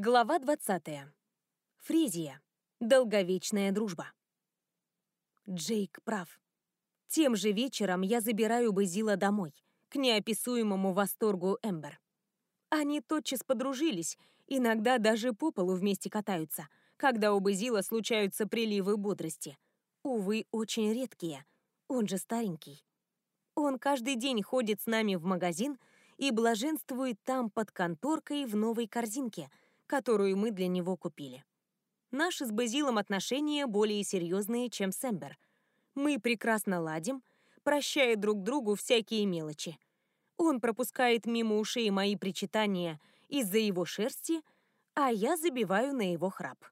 Глава 20. Фризия. Долговечная дружба. Джейк прав. Тем же вечером я забираю Базила домой, к неописуемому восторгу Эмбер. Они тотчас подружились, иногда даже по полу вместе катаются, когда у Базила случаются приливы бодрости. Увы, очень редкие, он же старенький. Он каждый день ходит с нами в магазин и блаженствует там под конторкой в новой корзинке — которую мы для него купили. Наши с Базилом отношения более серьезные, чем с Эмбер. Мы прекрасно ладим, прощая друг другу всякие мелочи. Он пропускает мимо ушей мои причитания из-за его шерсти, а я забиваю на его храп.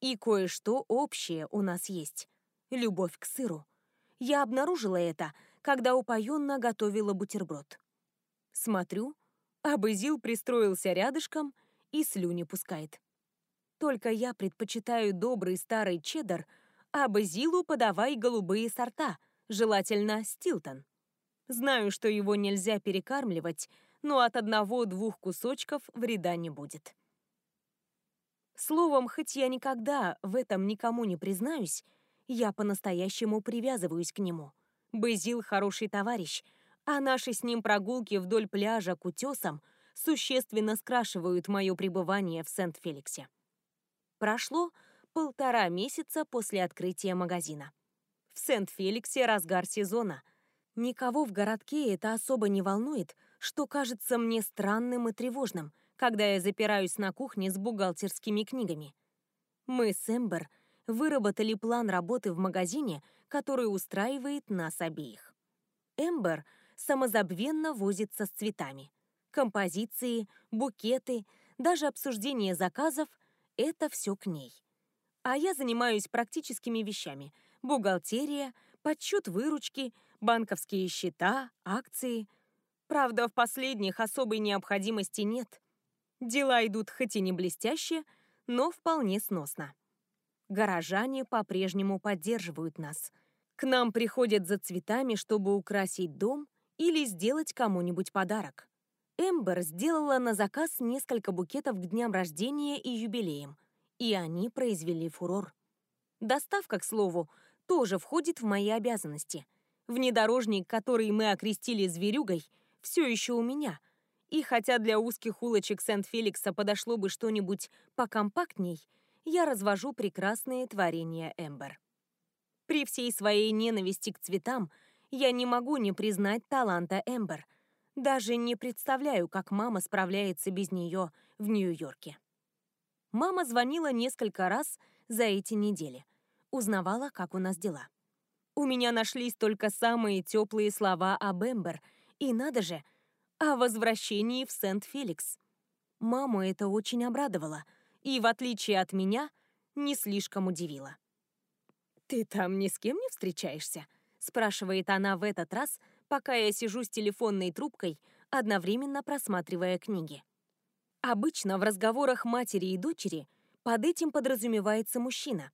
И кое-что общее у нас есть — любовь к сыру. Я обнаружила это, когда упоенно готовила бутерброд. Смотрю, а Базил пристроился рядышком и слюни пускает. Только я предпочитаю добрый старый чеддер, а Базилу подавай голубые сорта, желательно Стилтон. Знаю, что его нельзя перекармливать, но от одного-двух кусочков вреда не будет. Словом, хоть я никогда в этом никому не признаюсь, я по-настоящему привязываюсь к нему. Базил хороший товарищ, а наши с ним прогулки вдоль пляжа к утесам — существенно скрашивают мое пребывание в Сент-Феликсе. Прошло полтора месяца после открытия магазина. В Сент-Феликсе разгар сезона. Никого в городке это особо не волнует, что кажется мне странным и тревожным, когда я запираюсь на кухне с бухгалтерскими книгами. Мы с Эмбер выработали план работы в магазине, который устраивает нас обеих. Эмбер самозабвенно возится с цветами композиции, букеты, даже обсуждение заказов — это все к ней. А я занимаюсь практическими вещами — бухгалтерия, подсчет выручки, банковские счета, акции. Правда, в последних особой необходимости нет. Дела идут хоть и не блестяще, но вполне сносно. Горожане по-прежнему поддерживают нас. К нам приходят за цветами, чтобы украсить дом или сделать кому-нибудь подарок. Эмбер сделала на заказ несколько букетов к дням рождения и юбилеям, и они произвели фурор. Доставка, к слову, тоже входит в мои обязанности. Внедорожник, который мы окрестили зверюгой, все еще у меня. И хотя для узких улочек Сент-Феликса подошло бы что-нибудь покомпактней, я развожу прекрасные творения Эмбер. При всей своей ненависти к цветам я не могу не признать таланта Эмбер — даже не представляю, как мама справляется без нее в Нью-Йорке. Мама звонила несколько раз за эти недели. Узнавала, как у нас дела. У меня нашлись только самые теплые слова об Эмбер. И надо же, о возвращении в Сент-Феликс. Маму это очень обрадовало. И, в отличие от меня, не слишком удивило. «Ты там ни с кем не встречаешься?» спрашивает она в этот раз – пока я сижу с телефонной трубкой, одновременно просматривая книги. Обычно в разговорах матери и дочери под этим подразумевается мужчина.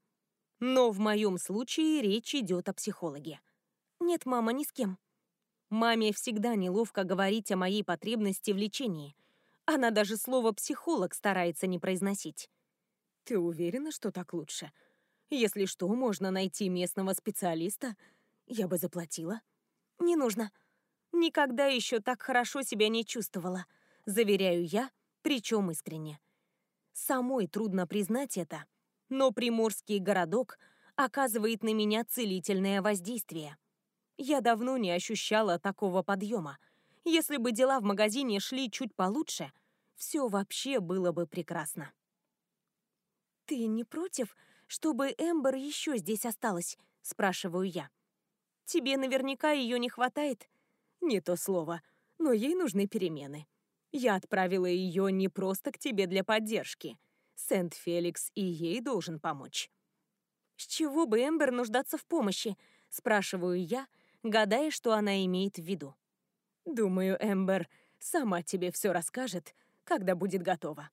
Но в моем случае речь идет о психологе. Нет, мама, ни с кем. Маме всегда неловко говорить о моей потребности в лечении. Она даже слово «психолог» старается не произносить. Ты уверена, что так лучше? Если что, можно найти местного специалиста. Я бы заплатила. «Не нужно. Никогда еще так хорошо себя не чувствовала», — заверяю я, причем искренне. Самой трудно признать это, но приморский городок оказывает на меня целительное воздействие. Я давно не ощущала такого подъема. Если бы дела в магазине шли чуть получше, все вообще было бы прекрасно. «Ты не против, чтобы Эмбер еще здесь осталась?» — спрашиваю я. Тебе наверняка ее не хватает. Не то слово, но ей нужны перемены. Я отправила ее не просто к тебе для поддержки. Сент-Феликс и ей должен помочь. С чего бы Эмбер нуждаться в помощи? Спрашиваю я, гадая, что она имеет в виду. Думаю, Эмбер сама тебе все расскажет, когда будет готова.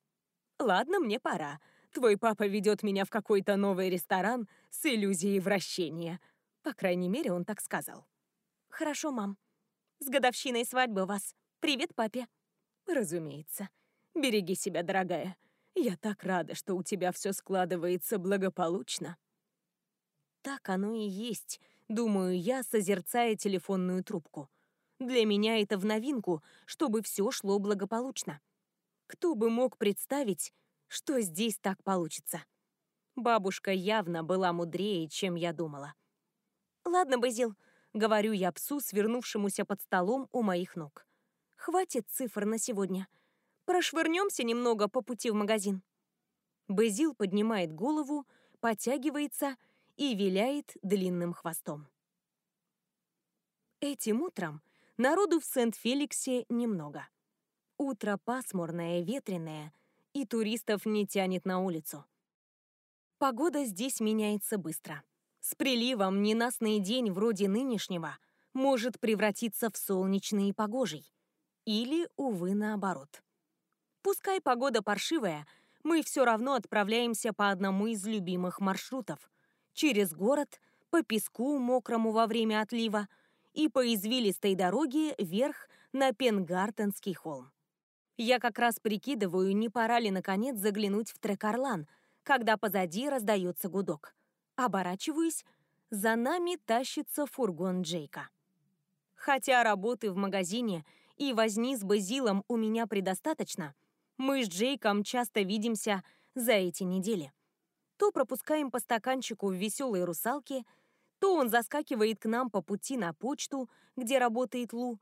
Ладно, мне пора. Твой папа ведет меня в какой-то новый ресторан с иллюзией вращения. По крайней мере, он так сказал. «Хорошо, мам. С годовщиной свадьбы вас. Привет папе». «Разумеется. Береги себя, дорогая. Я так рада, что у тебя все складывается благополучно. Так оно и есть, думаю я, созерцая телефонную трубку. Для меня это в новинку, чтобы все шло благополучно. Кто бы мог представить, что здесь так получится? Бабушка явно была мудрее, чем я думала. «Ладно, Базил», — говорю я псу, свернувшемуся под столом у моих ног. «Хватит цифр на сегодня. Прошвырнемся немного по пути в магазин». Базил поднимает голову, подтягивается и виляет длинным хвостом. Этим утром народу в Сент-Феликсе немного. Утро пасмурное, ветреное, и туристов не тянет на улицу. Погода здесь меняется быстро. С приливом ненастный день вроде нынешнего может превратиться в солнечный и погожий. Или, увы, наоборот. Пускай погода паршивая, мы все равно отправляемся по одному из любимых маршрутов. Через город, по песку, мокрому во время отлива, и по извилистой дороге вверх на Пенгартенский холм. Я как раз прикидываю, не пора ли наконец заглянуть в Трекарлан, когда позади раздается гудок. Оборачиваюсь, за нами тащится фургон Джейка. Хотя работы в магазине и возни с Базилом у меня предостаточно, мы с Джейком часто видимся за эти недели. То пропускаем по стаканчику в веселой русалке, то он заскакивает к нам по пути на почту, где работает Лу.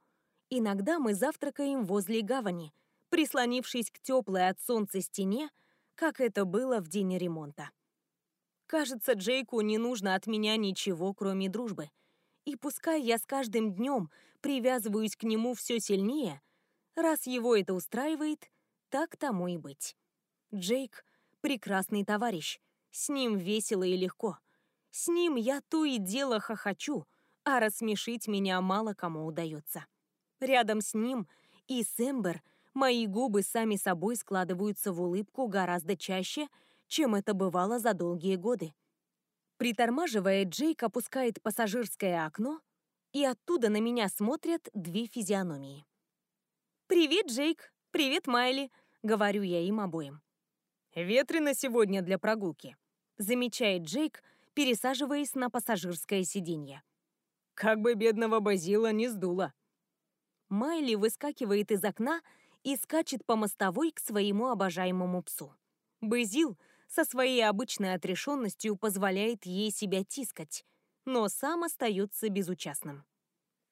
Иногда мы завтракаем возле гавани, прислонившись к теплой от солнца стене, как это было в день ремонта. Кажется, Джейку не нужно от меня ничего, кроме дружбы. И пускай я с каждым днем привязываюсь к нему все сильнее, раз его это устраивает, так тому и быть. Джейк — прекрасный товарищ, с ним весело и легко. С ним я то и дело хохочу, а рассмешить меня мало кому удается. Рядом с ним и с Эмбер мои губы сами собой складываются в улыбку гораздо чаще, чем это бывало за долгие годы. Притормаживая, Джейк опускает пассажирское окно, и оттуда на меня смотрят две физиономии. «Привет, Джейк! Привет, Майли!» — говорю я им обоим. «Ветрено сегодня для прогулки», — замечает Джейк, пересаживаясь на пассажирское сиденье. «Как бы бедного Базила не сдуло». Майли выскакивает из окна и скачет по мостовой к своему обожаемому псу. Базил со своей обычной отрешенностью позволяет ей себя тискать, но сам остается безучастным.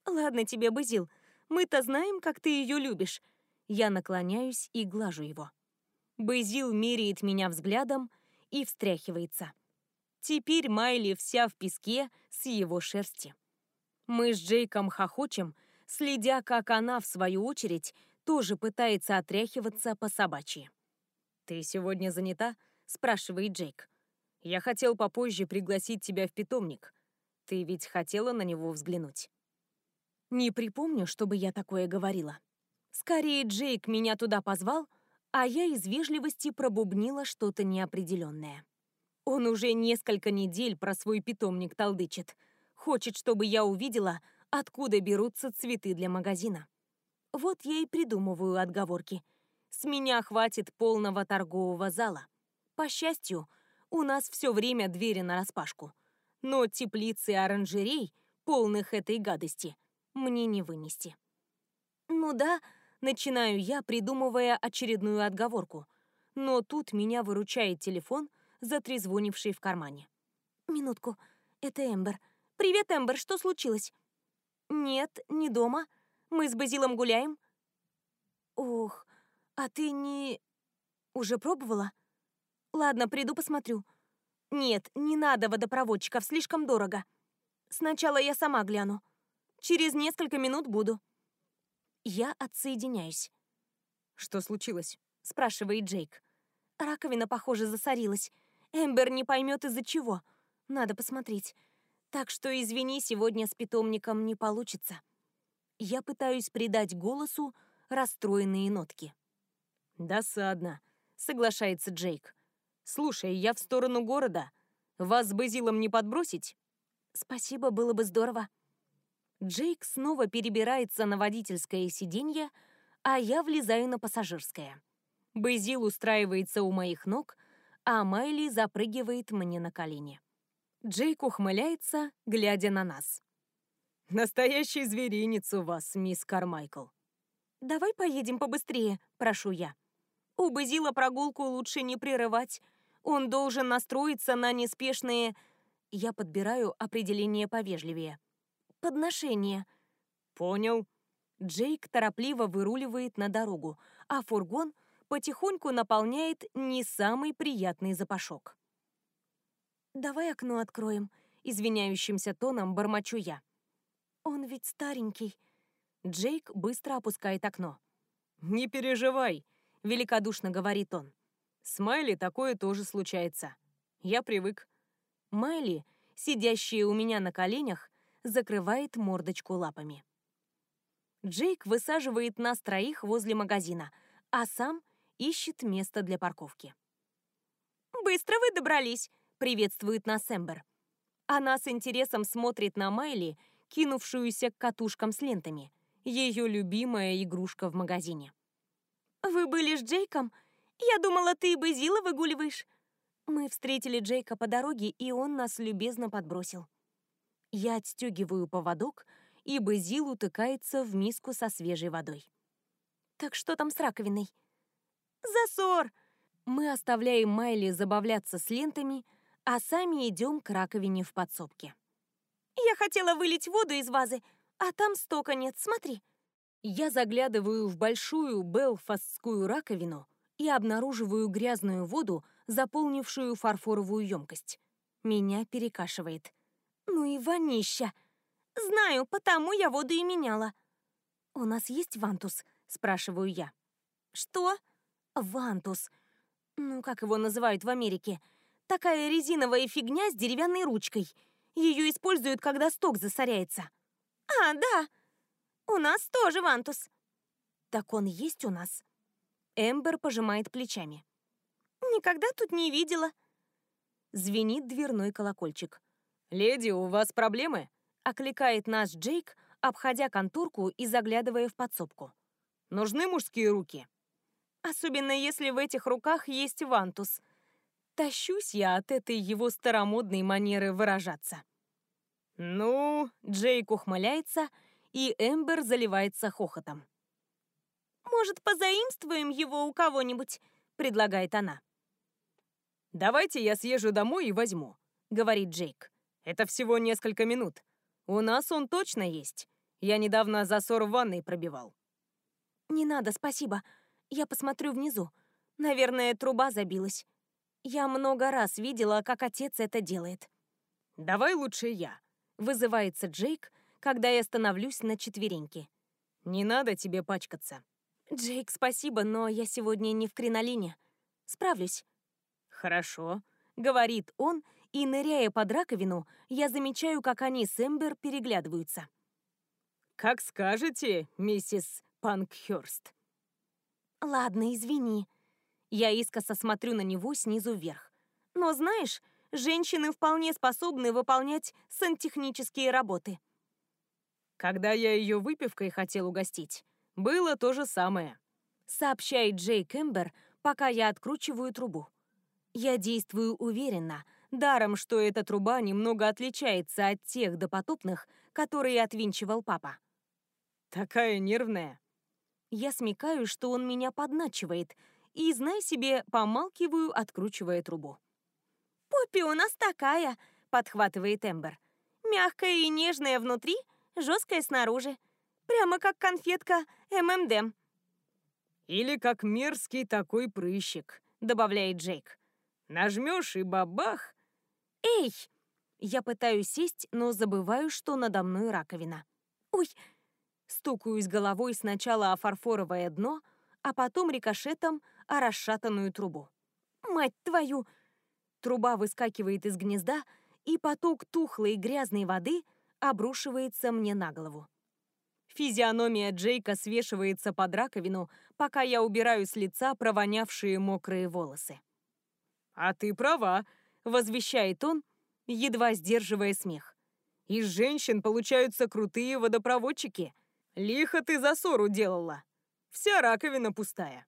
«Ладно тебе, Базил, мы-то знаем, как ты ее любишь». Я наклоняюсь и глажу его. Базил меряет меня взглядом и встряхивается. Теперь Майли вся в песке с его шерсти. Мы с Джейком хохочем, следя, как она, в свою очередь, тоже пытается отряхиваться по собачьи. «Ты сегодня занята?» — спрашивает Джейк. «Я хотел попозже пригласить тебя в питомник. Ты ведь хотела на него взглянуть?» Не припомню, чтобы я такое говорила. Скорее, Джейк меня туда позвал, а я из вежливости пробубнила что-то неопределенное. Он уже несколько недель про свой питомник толдычит. Хочет, чтобы я увидела, откуда берутся цветы для магазина. Вот я и придумываю отговорки. С меня хватит полного торгового зала. По счастью, у нас все время двери нараспашку. Но теплицы и оранжерей, полных этой гадости, мне не вынести. Ну да, начинаю я, придумывая очередную отговорку. Но тут меня выручает телефон, затрезвонивший в кармане. «Минутку, это Эмбер. Привет, Эмбер, что случилось?» «Нет, не дома. Мы с Базилом гуляем». «Ох, а ты не... уже пробовала?» Ладно, приду посмотрю. Нет, не надо водопроводчиков, слишком дорого. Сначала я сама гляну. Через несколько минут буду. Я отсоединяюсь. Что случилось? Спрашивает Джейк. Раковина, похоже, засорилась. Эмбер не поймет из-за чего. Надо посмотреть. Так что, извини, сегодня с питомником не получится. Я пытаюсь придать голосу расстроенные нотки. «Досадно», — соглашается Джейк. «Слушай, я в сторону города. Вас с Базилом не подбросить?» «Спасибо, было бы здорово». Джейк снова перебирается на водительское сиденье, а я влезаю на пассажирское. Базил устраивается у моих ног, а Майли запрыгивает мне на колени. Джейк ухмыляется, глядя на нас. «Настоящий зверинец у вас, мисс Кармайкл». «Давай поедем побыстрее», — прошу я. У Базила прогулку лучше не прерывать. Он должен настроиться на неспешные... Я подбираю определение повежливее. Подношение. Понял. Джейк торопливо выруливает на дорогу, а фургон потихоньку наполняет не самый приятный запашок. «Давай окно откроем», — извиняющимся тоном бормочу я. «Он ведь старенький». Джейк быстро опускает окно. «Не переживай», — великодушно говорит он. «С Майли такое тоже случается. Я привык». Майли, сидящая у меня на коленях, закрывает мордочку лапами. Джейк высаживает нас троих возле магазина, а сам ищет место для парковки. «Быстро вы добрались!» — приветствует нас Эмбер. Она с интересом смотрит на Майли, кинувшуюся к катушкам с лентами, ее любимая игрушка в магазине. «Вы были с Джейком? Я думала, ты и Базила выгуливаешь». Мы встретили Джейка по дороге, и он нас любезно подбросил. Я отстегиваю поводок, и Базил утыкается в миску со свежей водой. «Так что там с раковиной?» «Засор!» Мы оставляем Майли забавляться с лентами, а сами идем к раковине в подсобке. «Я хотела вылить воду из вазы, а там стока нет, смотри». Я заглядываю в большую белфастскую раковину и обнаруживаю грязную воду, заполнившую фарфоровую емкость. Меня перекашивает. Ну и вонища. Знаю, потому я воду и меняла. У нас есть вантус? Спрашиваю я. Что? Вантус. Ну, как его называют в Америке? Такая резиновая фигня с деревянной ручкой. Ее используют, когда сток засоряется. А, да. У нас тоже вантус. Так он есть у нас. Эмбер пожимает плечами. Никогда тут не видела. Звенит дверной колокольчик. «Леди, у вас проблемы?» — окликает нас Джейк, обходя конторку и заглядывая в подсобку. «Нужны мужские руки?» Особенно если в этих руках есть вантус. Тащусь я от этой его старомодной манеры выражаться. «Ну...» — Джейк ухмыляется, и Эмбер заливается хохотом. «Может, позаимствуем его у кого-нибудь?» — предлагает она. «Давайте я съезжу домой и возьму», — говорит Джейк. Это всего несколько минут. У нас он точно есть. Я недавно засор в ванной пробивал. Не надо, спасибо. Я посмотрю внизу. Наверное, труба забилась. Я много раз видела, как отец это делает. Давай лучше я. Вызывается Джейк, когда я становлюсь на четвереньки. Не надо тебе пачкаться. Джейк, спасибо, но я сегодня не в кринолине. Справлюсь. Хорошо, говорит он и, ныряя под раковину, я замечаю, как они с Эмбер переглядываются. «Как скажете, миссис Панкхёрст». «Ладно, извини». Я искоса смотрю на него снизу вверх. «Но знаешь, женщины вполне способны выполнять сантехнические работы». Когда я ее выпивкой хотел угостить, было то же самое. Сообщает Джейк Эмбер, пока я откручиваю трубу. Я действую уверенно, Даром, что эта труба немного отличается от тех допотопных, которые отвинчивал папа. Такая нервная. Я смекаю, что он меня подначивает, и, знай себе, помалкиваю, откручивая трубу. «Поппи у нас такая», — подхватывает Эмбер. «Мягкая и нежная внутри, жесткая снаружи. Прямо как конфетка ММД». «Или как мерзкий такой прыщик», — добавляет Джейк. «Нажмешь и бабах, «Эй!» Я пытаюсь сесть, но забываю, что надо мной раковина. «Ой!» Стукаюсь головой сначала о фарфоровое дно, а потом рикошетом о расшатанную трубу. «Мать твою!» Труба выскакивает из гнезда, и поток тухлой грязной воды обрушивается мне на голову. Физиономия Джейка свешивается под раковину, пока я убираю с лица провонявшие мокрые волосы. «А ты права», возвещает он, едва сдерживая смех. Из женщин получаются крутые водопроводчики. Лихо ты засору делала. Вся раковина пустая.